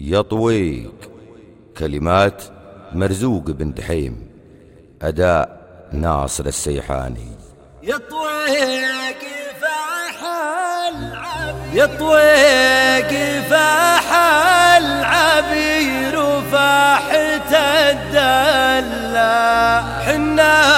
يطويق كلمات مرزوق بن دحيم أداء ناصر السيحاني. يطويق فاح العبير. يطويق فاح العبير فاحت الدلا حنا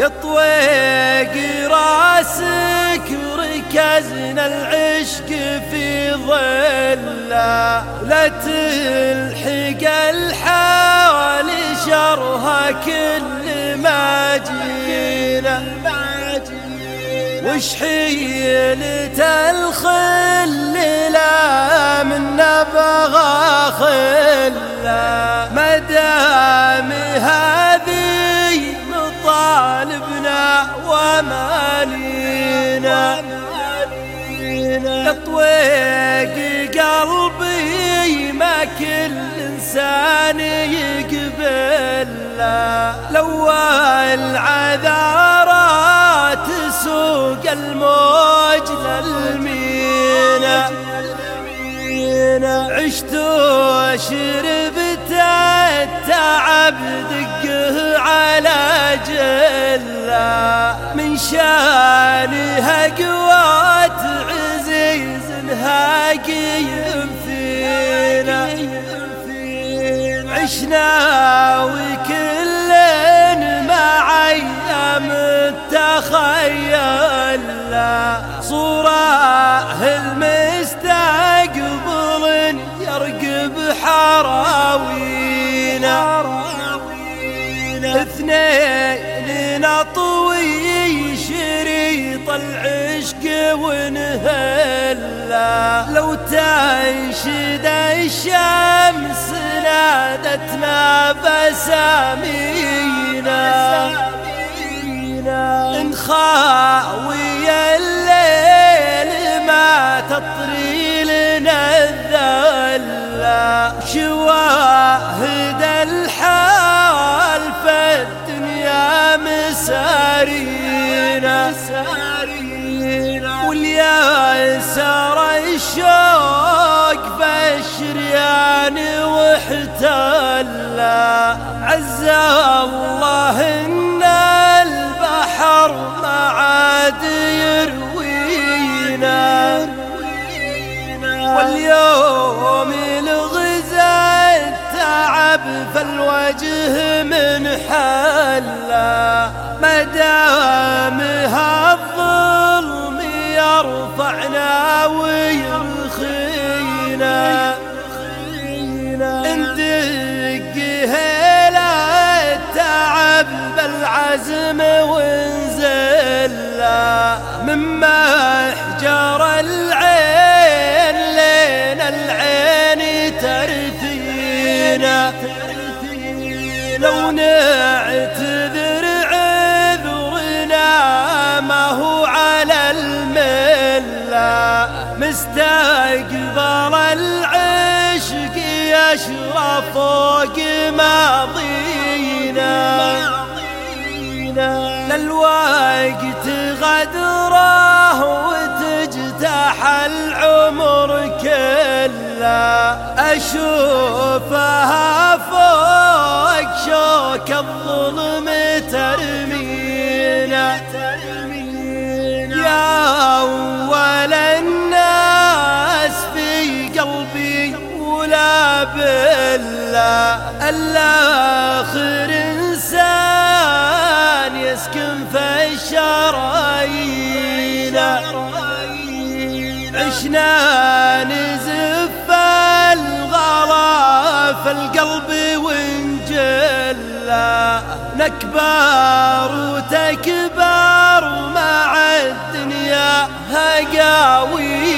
يطويق راسك وركزنا العشق في ظله لا تلحق الحال شرها كل ما جينا وش حيلة الخل لا من نبغى خلا ومالينا. اطويق قلبي ما كل إنسان يقبل. لو العذارات تسوق الموج للمينا. عشت وشربت التعب دقه على من شانها قوات عزيز هاقيم فينا عشنا وكل مع أيام التخيل صورة المستقبل يرقب حراوينا. اثنين نطوي شريط العشق ونهلا. لو تنشد الشمس نادتنا بسامينا. نخاوي الشوق فالشريان واحتلا عز الله إن البحر ما عاد يروينا. واليوم الغزا التعب فالوجه من حلا. مدامها الظلم يرفعنا ويرخينا. ندق هلا التعب بالعزم ونزل من محجر العين لين العين ترثينا. لو الملة مستقبل العشق يشرف فوق ماضينا للوقت غدره وتجتاح العمر كله. أشوفها فوق شوك الظلم ترمينا. الآخر إنسان يسكن في الشرايين. عشنا نزف الغلا في القلب ونجلى نكبر وتكبر مع الدنيا هقاوينا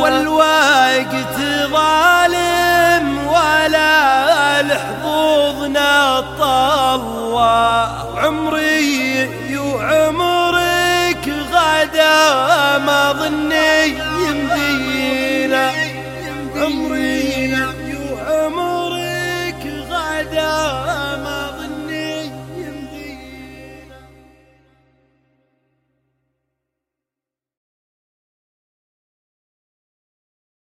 والوقت ظالم